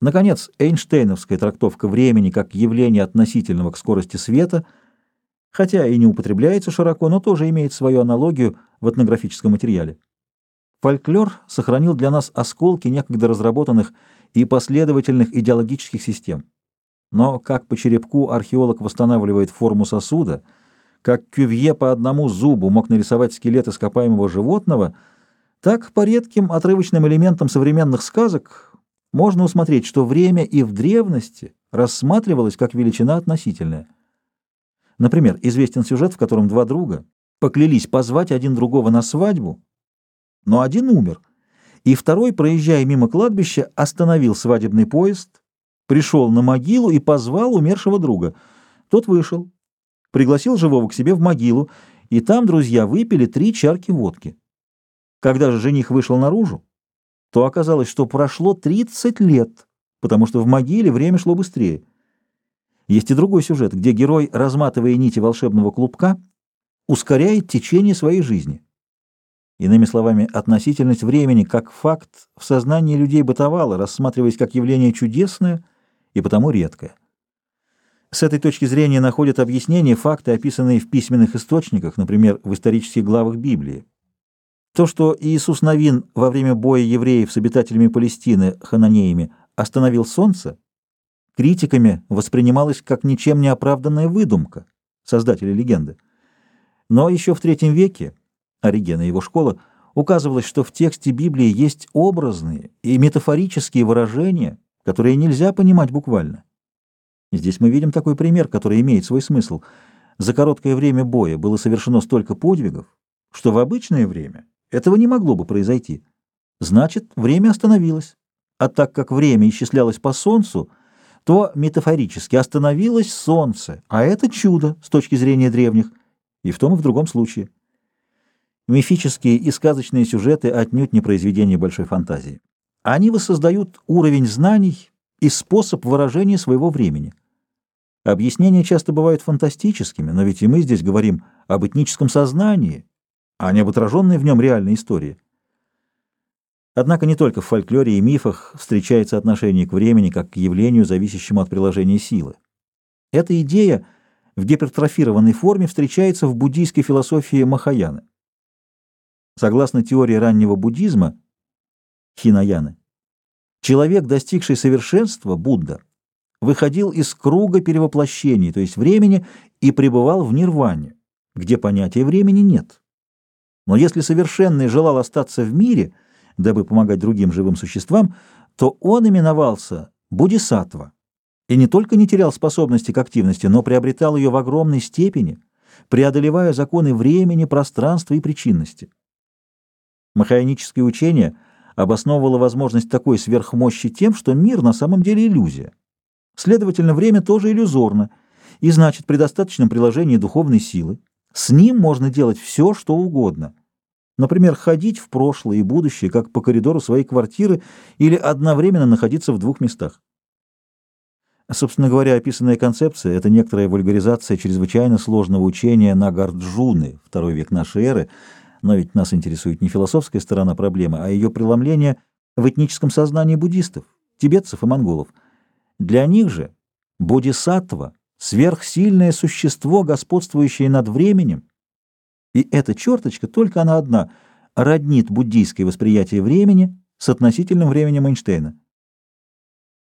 Наконец, Эйнштейновская трактовка времени как явления относительного к скорости света, хотя и не употребляется широко, но тоже имеет свою аналогию в этнографическом материале. Фольклор сохранил для нас осколки некогда разработанных и последовательных идеологических систем. Но как по черепку археолог восстанавливает форму сосуда, как Кювье по одному зубу мог нарисовать скелет ископаемого животного, так по редким отрывочным элементам современных сказок можно усмотреть, что время и в древности рассматривалось как величина относительная. Например, известен сюжет, в котором два друга поклялись позвать один другого на свадьбу, но один умер, и второй, проезжая мимо кладбища, остановил свадебный поезд, пришел на могилу и позвал умершего друга. Тот вышел, пригласил живого к себе в могилу, и там друзья выпили три чарки водки. Когда же жених вышел наружу, то оказалось, что прошло 30 лет, потому что в могиле время шло быстрее. Есть и другой сюжет, где герой, разматывая нити волшебного клубка, ускоряет течение своей жизни. Иными словами, относительность времени как факт в сознании людей бытовала, рассматриваясь как явление чудесное и потому редкое. С этой точки зрения находят объяснение факты, описанные в письменных источниках, например, в исторических главах Библии. То, что Иисус Новин во время боя евреев с обитателями Палестины, хананеями, остановил солнце, критиками воспринималось как ничем не оправданная выдумка создателя легенды. Но еще в III веке Оригена и его школа, указывалось, что в тексте Библии есть образные и метафорические выражения, которые нельзя понимать буквально. Здесь мы видим такой пример, который имеет свой смысл. За короткое время боя было совершено столько подвигов, что в обычное время этого не могло бы произойти. Значит, время остановилось. А так как время исчислялось по солнцу, то метафорически остановилось солнце, а это чудо с точки зрения древних, и в том и в другом случае. Мифические и сказочные сюжеты отнюдь не произведения большой фантазии. Они воссоздают уровень знаний и способ выражения своего времени. Объяснения часто бывают фантастическими, но ведь и мы здесь говорим об этническом сознании, а не об отраженной в нем реальной истории. Однако не только в фольклоре и мифах встречается отношение к времени как к явлению, зависящему от приложения силы. Эта идея в гипертрофированной форме встречается в буддийской философии Махаяны. Согласно теории раннего буддизма, хинаяны, человек, достигший совершенства, Будда, выходил из круга перевоплощений, то есть времени, и пребывал в нирване, где понятия времени нет. Но если совершенный желал остаться в мире, дабы помогать другим живым существам, то он именовался Буддисаттва и не только не терял способности к активности, но приобретал ее в огромной степени, преодолевая законы времени, пространства и причинности. Махаяническое учение обосновывало возможность такой сверхмощи тем, что мир на самом деле иллюзия. Следовательно, время тоже иллюзорно, и значит, при достаточном приложении духовной силы с ним можно делать все, что угодно. Например, ходить в прошлое и будущее, как по коридору своей квартиры, или одновременно находиться в двух местах. Собственно говоря, описанная концепция — это некоторая вульгаризация чрезвычайно сложного учения Нагарджуны, второй век нашей эры, но ведь нас интересует не философская сторона проблемы, а ее преломление в этническом сознании буддистов, тибетцев и монголов. Для них же бодисаттва — сверхсильное существо, господствующее над временем, и эта черточка, только она одна, роднит буддийское восприятие времени с относительным временем Эйнштейна.